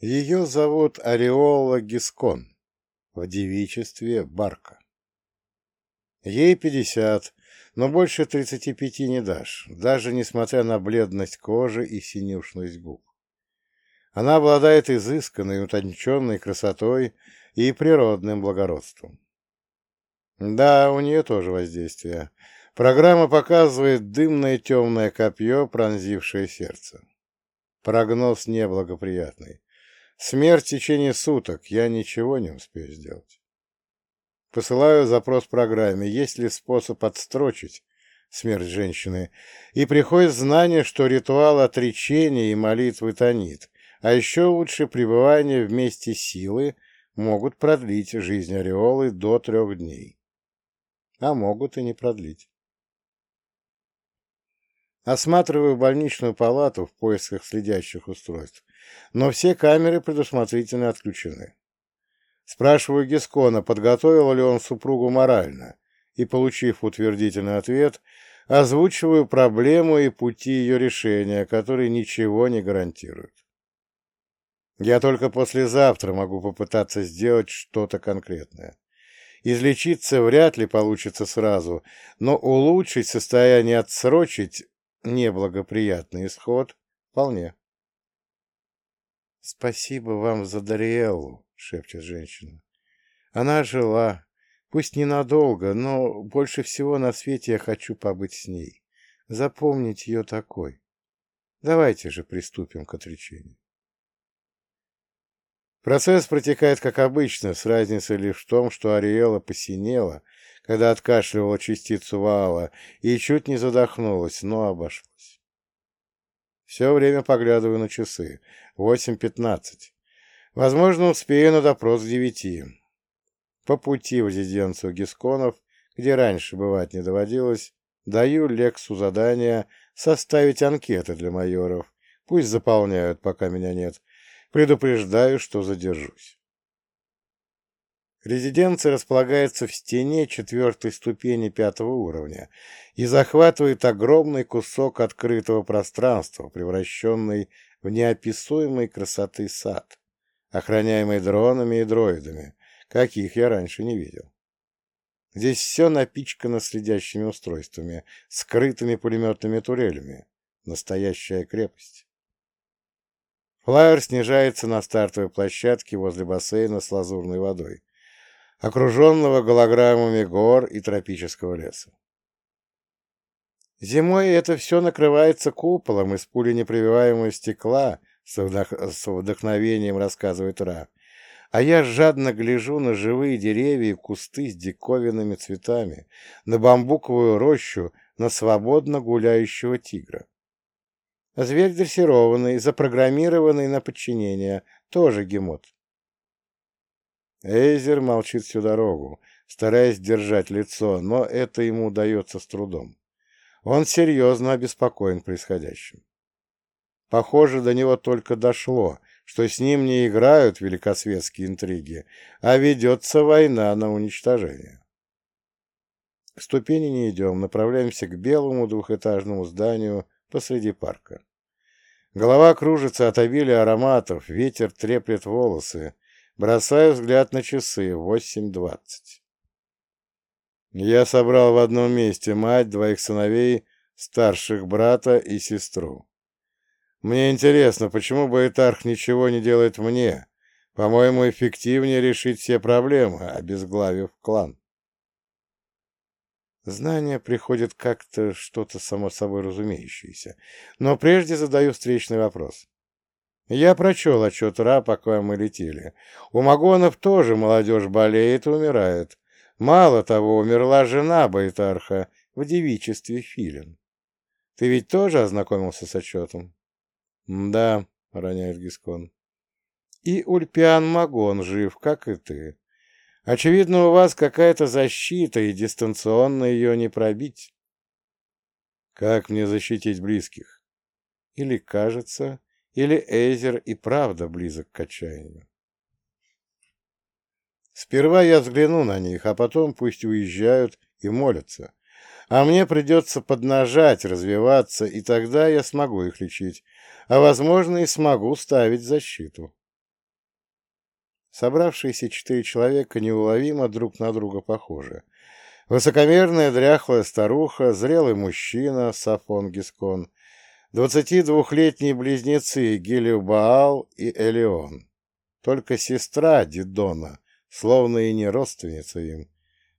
Ее зовут Ореола Гискон, в девичестве Барка. Ей пятьдесят, но больше тридцати пяти не дашь, даже несмотря на бледность кожи и синюшность губ. Она обладает изысканной, утонченной красотой и природным благородством. Да, у нее тоже воздействие. Программа показывает дымное темное копье, пронзившее сердце. Прогноз неблагоприятный. Смерть в течение суток, я ничего не успею сделать. Посылаю запрос программе, есть ли способ отстрочить смерть женщины, и приходит знание, что ритуал отречения и молитвы тонит, а еще лучше пребывание вместе силы могут продлить жизнь ореолы до трех дней. А могут и не продлить. Осматриваю больничную палату в поисках следящих устройств, но все камеры предусмотрительно отключены. Спрашиваю Гискона, подготовил ли он супругу морально, и, получив утвердительный ответ, озвучиваю проблему и пути ее решения, которые ничего не гарантируют. Я только послезавтра могу попытаться сделать что-то конкретное. Излечиться вряд ли получится сразу, но улучшить состояние, отсрочить неблагоприятный исход вполне. «Спасибо вам за Дариэллу», — шепчет женщина. «Она жила, пусть ненадолго, но больше всего на свете я хочу побыть с ней, запомнить ее такой. Давайте же приступим к отречению». Процесс протекает как обычно, с разницей лишь в том, что Ариэла посинела, когда откашливала частицу вала, и чуть не задохнулась, но обошлась. Все время поглядываю на часы. Восемь пятнадцать. Возможно, успею на допрос к девяти. По пути в резиденцию Гисконов, где раньше бывать не доводилось, даю Лексу задание составить анкеты для майоров. Пусть заполняют, пока меня нет. Предупреждаю, что задержусь. Резиденция располагается в стене четвертой ступени пятого уровня и захватывает огромный кусок открытого пространства, превращенный в неописуемой красоты сад, охраняемый дронами и дроидами, каких я раньше не видел. Здесь все напичкано следящими устройствами, скрытыми пулеметными турелями. Настоящая крепость. Флайер снижается на стартовой площадке возле бассейна с лазурной водой окруженного голограммами гор и тропического леса. Зимой это все накрывается куполом из пуленепробиваемого стекла, с, вдох... с вдохновением рассказывает Ра, а я жадно гляжу на живые деревья и кусты с диковинными цветами, на бамбуковую рощу, на свободно гуляющего тигра. Зверь дрессированный, запрограммированный на подчинение, тоже гемот. Эйзер молчит всю дорогу, стараясь держать лицо, но это ему удается с трудом. Он серьезно обеспокоен происходящим. Похоже, до него только дошло, что с ним не играют великосветские интриги, а ведется война на уничтожение. К ступени не идем, направляемся к белому двухэтажному зданию посреди парка. Голова кружится от обилия ароматов, ветер треплет волосы, Бросаю взгляд на часы. Восемь двадцать. Я собрал в одном месте мать, двоих сыновей, старших брата и сестру. Мне интересно, почему Баэтарх ничего не делает мне? По-моему, эффективнее решить все проблемы, обезглавив клан. Знание приходит как-то что-то само собой разумеющееся. Но прежде задаю встречный вопрос. Я прочел отчет РА, пока мы летели. У Магонов тоже молодежь болеет и умирает. Мало того, умерла жена Байтарха в девичестве Филин. Ты ведь тоже ознакомился с отчетом? — Да, — роняет Гискон. — И Ульпиан Магон жив, как и ты. Очевидно, у вас какая-то защита, и дистанционно ее не пробить. Как мне защитить близких? Или, кажется, или Эйзер и правда близок к отчаянию. Сперва я взгляну на них, а потом пусть уезжают и молятся. А мне придется поднажать, развиваться, и тогда я смогу их лечить, а, возможно, и смогу ставить защиту. Собравшиеся четыре человека неуловимо друг на друга похожи. Высокомерная дряхлая старуха, зрелый мужчина, Сафон Гискон, двадцати двухлетние близнецы Гелиубаал и Элеон. Только сестра Дидона, словно и не родственница им.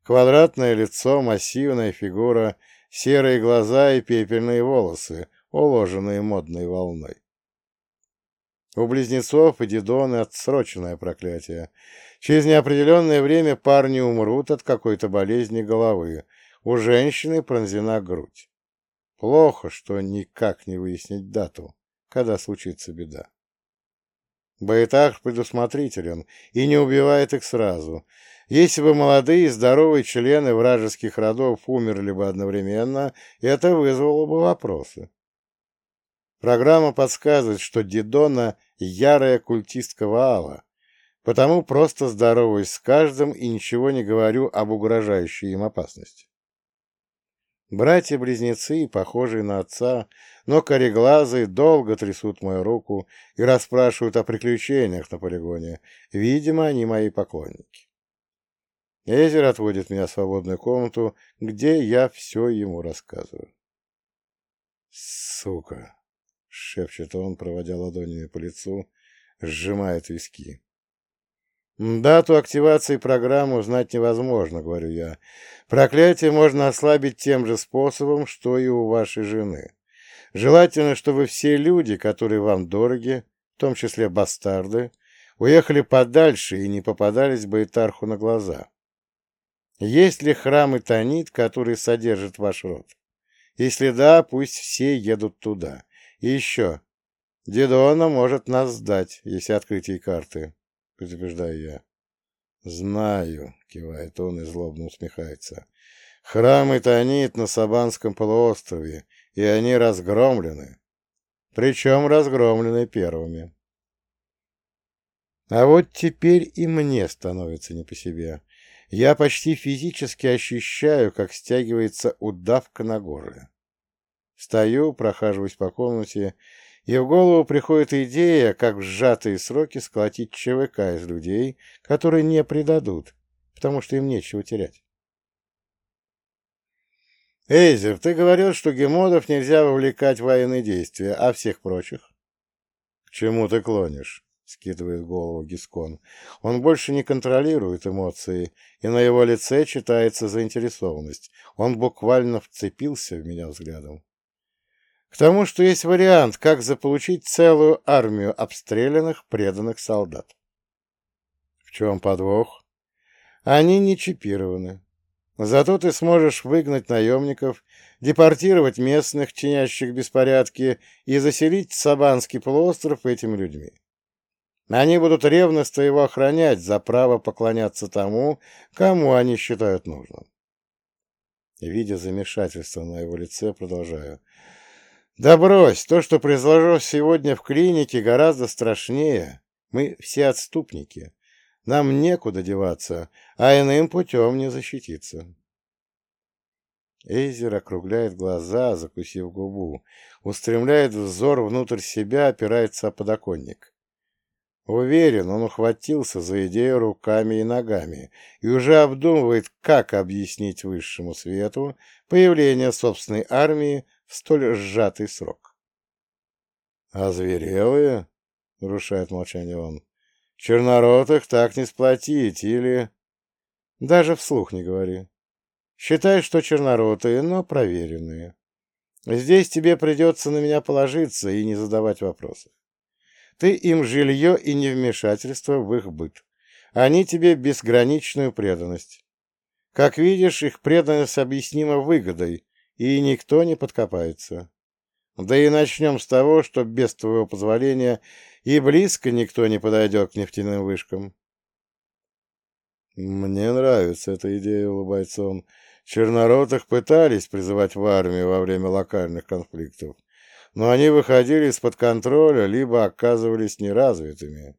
Квадратное лицо, массивная фигура, серые глаза и пепельные волосы, уложенные модной волной. У близнецов и Дидоны отсроченное проклятие. Через неопределенное время парни умрут от какой-то болезни головы. У женщины пронзена грудь. Плохо, что никак не выяснить дату, когда случится беда. Баэтах предусмотрителен и не убивает их сразу. Если бы молодые здоровые члены вражеских родов умерли бы одновременно, это вызвало бы вопросы. Программа подсказывает, что Дидона — ярая культистка Ваала, потому просто здороваюсь с каждым и ничего не говорю об угрожающей им опасности. Братья-близнецы, похожие на отца, но кореглазые, долго трясут мою руку и расспрашивают о приключениях на полигоне. Видимо, они мои поклонники. Эзер отводит меня в свободную комнату, где я все ему рассказываю. «Сука!» — шепчет он, проводя ладонями по лицу, сжимает виски. Дату активации программы узнать невозможно, говорю я. Проклятие можно ослабить тем же способом, что и у вашей жены. Желательно, чтобы все люди, которые вам дороги, в том числе бастарды, уехали подальше и не попадались бы Итарху на глаза. Есть ли храм Итанит, который содержит ваш род? Если да, пусть все едут туда. И еще. Дедона может нас сдать, если открытие карты. — предупреждаю я. «Знаю», — кивает он и злобно усмехается. «Храмы тонит на Сабанском полуострове, и они разгромлены. Причем разгромлены первыми». А вот теперь и мне становится не по себе. Я почти физически ощущаю, как стягивается удавка на горле. Стою, прохаживаюсь по комнате и в голову приходит идея, как в сжатые сроки сколотить ЧВК из людей, которые не предадут, потому что им нечего терять. «Эйзер, ты говорил, что гемодов нельзя вовлекать в военные действия, а всех прочих?» «К чему ты клонишь?» — скидывает голову Гискон. Он больше не контролирует эмоции, и на его лице читается заинтересованность. Он буквально вцепился в меня взглядом. К тому, что есть вариант, как заполучить целую армию обстрелянных, преданных солдат. В чем подвох? Они не чипированы. Зато ты сможешь выгнать наемников, депортировать местных, чинящих беспорядки, и заселить Сабанский полуостров этими людьми. Они будут ревностно его охранять за право поклоняться тому, кому они считают нужным. Видя замешательство на его лице, продолжаю. Да брось, то, что произошло сегодня в клинике, гораздо страшнее. Мы все отступники. Нам некуда деваться, а иным путем не защититься. Эйзер округляет глаза, закусив губу, устремляет взор внутрь себя, опирается о подоконник. Уверен, он ухватился за идею руками и ногами и уже обдумывает, как объяснить высшему свету появление собственной армии в столь сжатый срок. «А зверелые?» — нарушает молчание он. «Черноротых так не сплотить или...» «Даже вслух не говори. Считай, что черноротые, но проверенные. Здесь тебе придется на меня положиться и не задавать вопросов. Ты им жилье и невмешательство в их быт. Они тебе безграничную преданность. Как видишь, их преданность объяснима выгодой, и никто не подкопается. Да и начнем с того, что без твоего позволения и близко никто не подойдет к нефтяным вышкам. Мне нравится эта идея, улыбается он. Черноротых пытались призывать в армию во время локальных конфликтов, но они выходили из-под контроля, либо оказывались неразвитыми.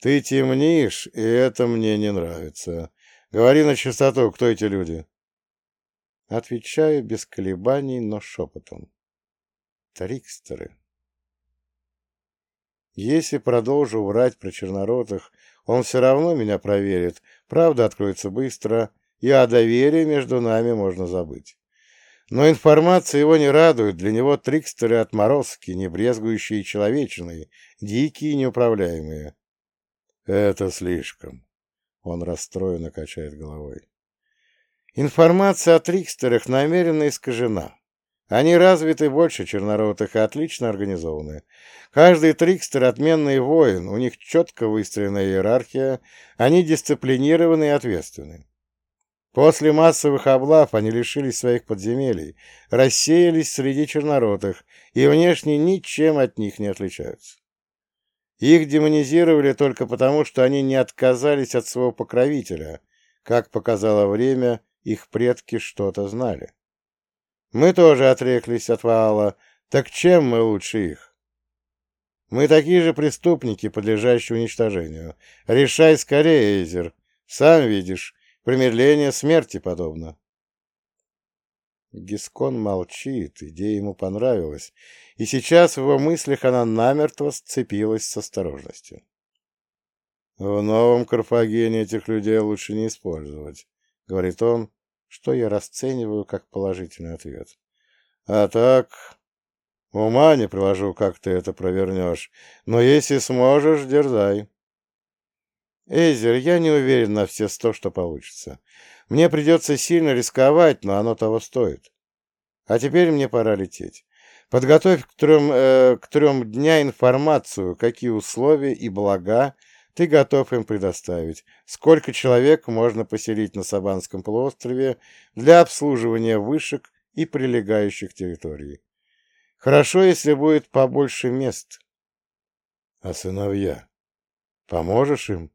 Ты темнишь, и это мне не нравится. Говори на чистоту, кто эти люди? Отвечаю без колебаний, но шепотом. Трикстеры. Если продолжу врать про черноротых, он все равно меня проверит, правда откроется быстро, и о доверии между нами можно забыть. Но информация его не радует, для него трикстеры отморозки, не брезгующие человечиной, дикие и неуправляемые. Это слишком. Он расстроенно качает головой. Информация о трикстерах намеренно искажена. Они развиты больше черноротых и отлично организованы. Каждый трикстер — отменный воин, у них четко выстроена иерархия, они дисциплинированы и ответственны. После массовых облав они лишились своих подземелий, рассеялись среди черноротых и внешне ничем от них не отличаются. Их демонизировали только потому, что они не отказались от своего покровителя. Как показало время, их предки что-то знали. Мы тоже отреклись от Ваала, так чем мы лучше их? Мы такие же преступники, подлежащие уничтожению. Решай скорее, Эйзер. Сам видишь, Промедление смерти подобно. Гискон молчит, идея ему понравилась, и сейчас в его мыслях она намертво сцепилась с осторожностью. «В новом Карфагене этих людей лучше не использовать», — говорит он, что я расцениваю как положительный ответ. «А так, ума не приложу, как ты это провернешь, но если сможешь, дерзай». Эйзер, я не уверен на все сто, что получится. Мне придется сильно рисковать, но оно того стоит. А теперь мне пора лететь. Подготовь к трем, э, к трем дня информацию, какие условия и блага ты готов им предоставить, сколько человек можно поселить на Сабанском полуострове для обслуживания вышек и прилегающих территорий. Хорошо, если будет побольше мест. А сыновья? Поможешь им?